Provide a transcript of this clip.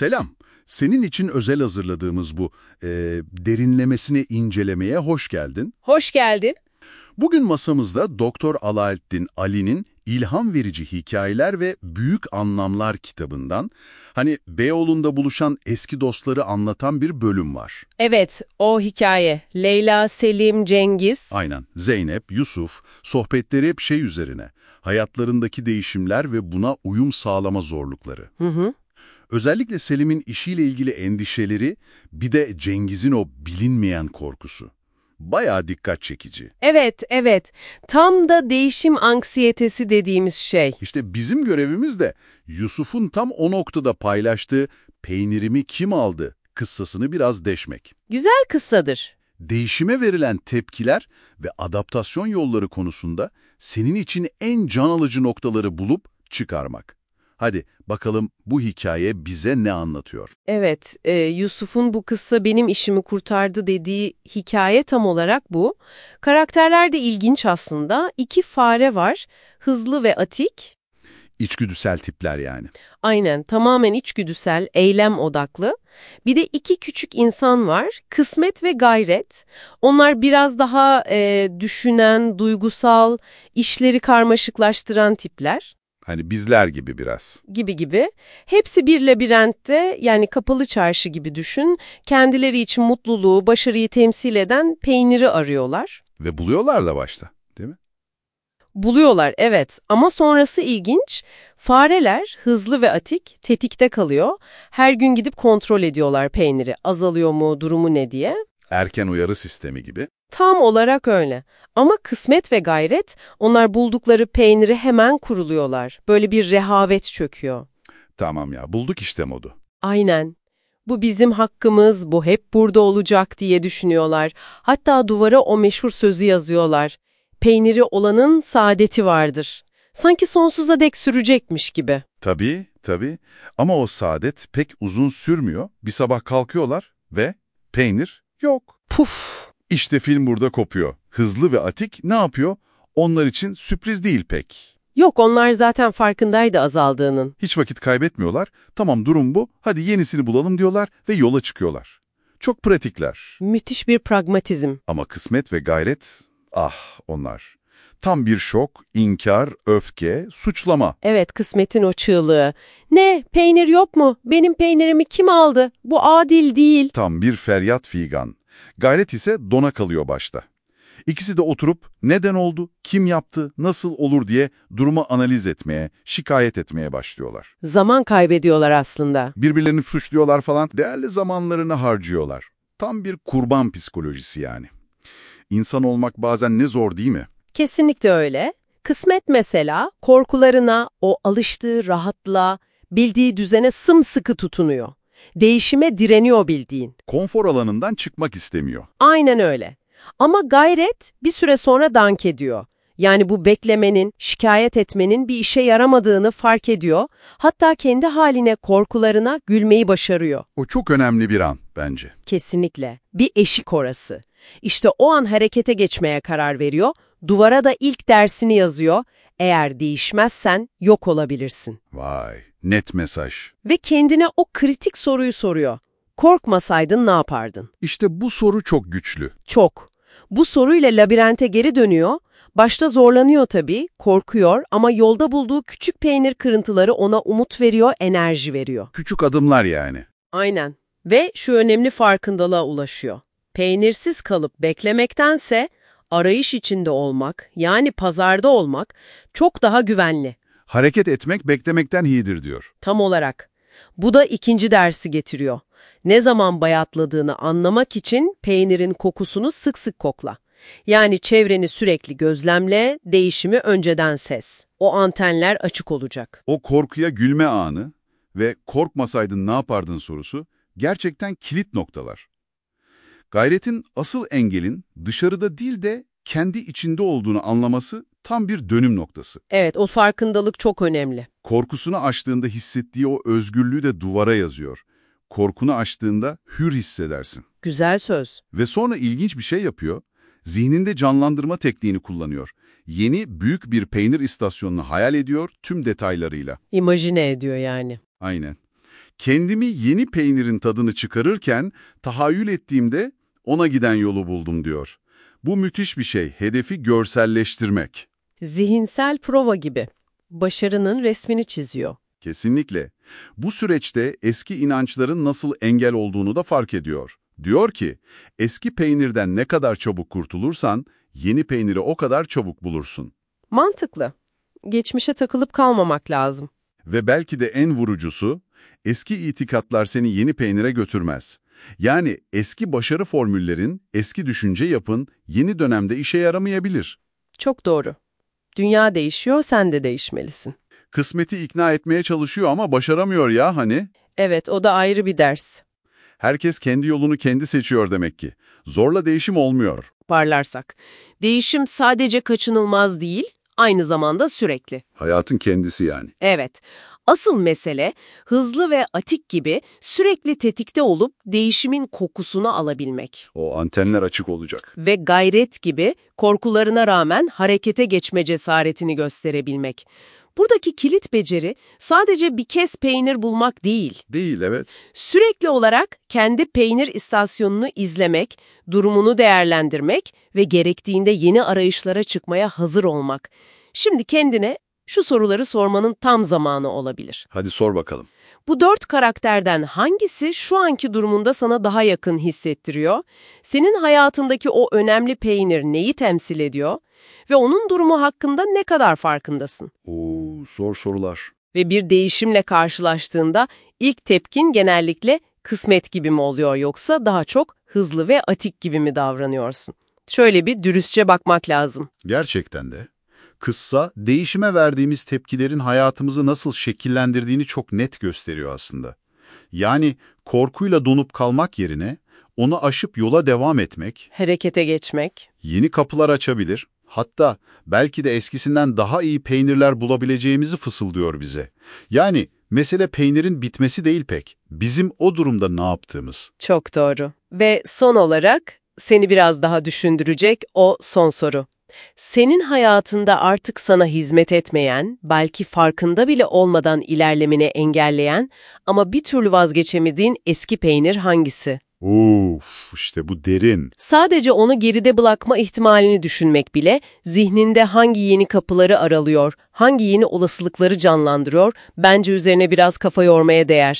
Selam. Senin için özel hazırladığımız bu e, derinlemesine incelemeye hoş geldin. Hoş geldin. Bugün masamızda Doktor Alaeddin Ali'nin İlham Verici Hikayeler ve Büyük Anlamlar kitabından, hani Beyoğlu'nda buluşan eski dostları anlatan bir bölüm var. Evet, o hikaye. Leyla, Selim, Cengiz. Aynen. Zeynep, Yusuf, sohbetleri hep şey üzerine. Hayatlarındaki değişimler ve buna uyum sağlama zorlukları. Hı hı. Özellikle Selim'in işiyle ilgili endişeleri, bir de Cengiz'in o bilinmeyen korkusu. Bayağı dikkat çekici. Evet, evet. Tam da değişim anksiyetesi dediğimiz şey. İşte bizim görevimiz de Yusuf'un tam o noktada paylaştığı peynirimi kim aldı kıssasını biraz deşmek. Güzel kıssadır. Değişime verilen tepkiler ve adaptasyon yolları konusunda senin için en can alıcı noktaları bulup çıkarmak. Hadi bakalım bu hikaye bize ne anlatıyor? Evet, e, Yusuf'un bu kıssa benim işimi kurtardı dediği hikaye tam olarak bu. Karakterler de ilginç aslında. İki fare var, hızlı ve atik. İçgüdüsel tipler yani. Aynen, tamamen içgüdüsel, eylem odaklı. Bir de iki küçük insan var, kısmet ve gayret. Onlar biraz daha e, düşünen, duygusal, işleri karmaşıklaştıran tipler Hani bizler gibi biraz. gibi gibi. Hepsi bir labirentte yani kapalı çarşı gibi düşün. Kendileri için mutluluğu, başarıyı temsil eden peyniri arıyorlar. Ve buluyorlar da başta, değil mi? Buluyorlar evet ama sonrası ilginç. Fareler hızlı ve atik tetikte kalıyor. Her gün gidip kontrol ediyorlar peyniri. Azalıyor mu, durumu ne diye. Erken uyarı sistemi gibi. Tam olarak öyle. Ama kısmet ve gayret onlar buldukları peyniri hemen kuruluyorlar. Böyle bir rehavet çöküyor. Tamam ya bulduk işte modu. Aynen. Bu bizim hakkımız, bu hep burada olacak diye düşünüyorlar. Hatta duvara o meşhur sözü yazıyorlar. Peyniri olanın saadeti vardır. Sanki sonsuza dek sürecekmiş gibi. Tabii, tabii. Ama o saadet pek uzun sürmüyor. Bir sabah kalkıyorlar ve peynir yok. Puf! İşte film burada kopuyor. Hızlı ve atik ne yapıyor? Onlar için sürpriz değil pek. Yok onlar zaten farkındaydı azaldığının. Hiç vakit kaybetmiyorlar. Tamam durum bu. Hadi yenisini bulalım diyorlar ve yola çıkıyorlar. Çok pratikler. Müthiş bir pragmatizm. Ama kısmet ve gayret, ah onlar. Tam bir şok, inkar, öfke, suçlama. Evet kısmetin o çığlığı. Ne peynir yok mu? Benim peynirimi kim aldı? Bu adil değil. Tam bir feryat figan. Gayret ise dona kalıyor başta. İkisi de oturup neden oldu, kim yaptı, nasıl olur diye durumu analiz etmeye, şikayet etmeye başlıyorlar. Zaman kaybediyorlar aslında. Birbirlerini suçluyorlar falan, değerli zamanlarını harcıyorlar. Tam bir kurban psikolojisi yani. İnsan olmak bazen ne zor değil mi? Kesinlikle öyle. Kısmet mesela korkularına, o alıştığı rahatlığa, bildiği düzene sımsıkı tutunuyor. Değişime direniyor bildiğin. Konfor alanından çıkmak istemiyor. Aynen öyle. Ama gayret bir süre sonra dank ediyor. Yani bu beklemenin, şikayet etmenin bir işe yaramadığını fark ediyor. Hatta kendi haline, korkularına gülmeyi başarıyor. O çok önemli bir an bence. Kesinlikle. Bir eşik orası. İşte o an harekete geçmeye karar veriyor. Duvara da ilk dersini yazıyor. Eğer değişmezsen yok olabilirsin. Vay, net mesaj. Ve kendine o kritik soruyu soruyor. Korkmasaydın ne yapardın? İşte bu soru çok güçlü. Çok. Bu soruyla labirente geri dönüyor. Başta zorlanıyor tabii, korkuyor ama yolda bulduğu küçük peynir kırıntıları ona umut veriyor, enerji veriyor. Küçük adımlar yani. Aynen. Ve şu önemli farkındalığa ulaşıyor. Peynirsiz kalıp beklemektense arayış içinde olmak, yani pazarda olmak çok daha güvenli. Hareket etmek beklemekten iyidir diyor. Tam olarak. Bu da ikinci dersi getiriyor. Ne zaman bayatladığını anlamak için peynirin kokusunu sık sık kokla. Yani çevreni sürekli gözlemle, değişimi önceden ses. O antenler açık olacak. O korkuya gülme anı ve korkmasaydın ne yapardın sorusu gerçekten kilit noktalar. Gayretin asıl engelin dışarıda değil de kendi içinde olduğunu anlaması tam bir dönüm noktası. Evet, o farkındalık çok önemli. Korkusunu aştığında hissettiği o özgürlüğü de duvara yazıyor. Korkunu aştığında hür hissedersin. Güzel söz. Ve sonra ilginç bir şey yapıyor. Zihninde canlandırma tekniğini kullanıyor. Yeni büyük bir peynir istasyonunu hayal ediyor tüm detaylarıyla. İmajine ediyor yani. Aynen. Kendimi yeni peynirin tadını çıkarırken tahayyül ettiğimde ona giden yolu buldum diyor. Bu müthiş bir şey, hedefi görselleştirmek. Zihinsel prova gibi. Başarının resmini çiziyor. Kesinlikle. Bu süreçte eski inançların nasıl engel olduğunu da fark ediyor. Diyor ki, eski peynirden ne kadar çabuk kurtulursan, yeni peyniri o kadar çabuk bulursun. Mantıklı. Geçmişe takılıp kalmamak lazım. Ve belki de en vurucusu, eski itikatlar seni yeni peynire götürmez. Yani eski başarı formüllerin, eski düşünce yapın yeni dönemde işe yaramayabilir. Çok doğru. Dünya değişiyor, sen de değişmelisin. Kısmeti ikna etmeye çalışıyor ama başaramıyor ya hani. Evet, o da ayrı bir ders. Herkes kendi yolunu kendi seçiyor demek ki. Zorla değişim olmuyor. Parlarsak. Değişim sadece kaçınılmaz değil, aynı zamanda sürekli. Hayatın kendisi yani. Evet. Asıl mesele hızlı ve atik gibi sürekli tetikte olup değişimin kokusunu alabilmek. O antenler açık olacak. Ve gayret gibi korkularına rağmen harekete geçme cesaretini gösterebilmek. Buradaki kilit beceri sadece bir kez peynir bulmak değil. Değil evet. Sürekli olarak kendi peynir istasyonunu izlemek, durumunu değerlendirmek ve gerektiğinde yeni arayışlara çıkmaya hazır olmak. Şimdi kendine şu soruları sormanın tam zamanı olabilir. Hadi sor bakalım. Bu dört karakterden hangisi şu anki durumunda sana daha yakın hissettiriyor? Senin hayatındaki o önemli peynir neyi temsil ediyor? Ve onun durumu hakkında ne kadar farkındasın? Oo, zor sorular. Ve bir değişimle karşılaştığında ilk tepkin genellikle kısmet gibi mi oluyor yoksa daha çok hızlı ve atik gibi mi davranıyorsun? Şöyle bir dürüstçe bakmak lazım. Gerçekten de. Kıssa, değişime verdiğimiz tepkilerin hayatımızı nasıl şekillendirdiğini çok net gösteriyor aslında. Yani korkuyla donup kalmak yerine onu aşıp yola devam etmek, Harekete geçmek. yeni kapılar açabilir. Hatta belki de eskisinden daha iyi peynirler bulabileceğimizi fısıldıyor bize. Yani mesele peynirin bitmesi değil pek. Bizim o durumda ne yaptığımız. Çok doğru. Ve son olarak seni biraz daha düşündürecek o son soru. Senin hayatında artık sana hizmet etmeyen, belki farkında bile olmadan ilerlemeni engelleyen ama bir türlü vazgeçemediğin eski peynir hangisi? Uf, işte bu derin. Sadece onu geride bırakma ihtimalini düşünmek bile zihninde hangi yeni kapıları aralıyor, hangi yeni olasılıkları canlandırıyor, bence üzerine biraz kafa yormaya değer.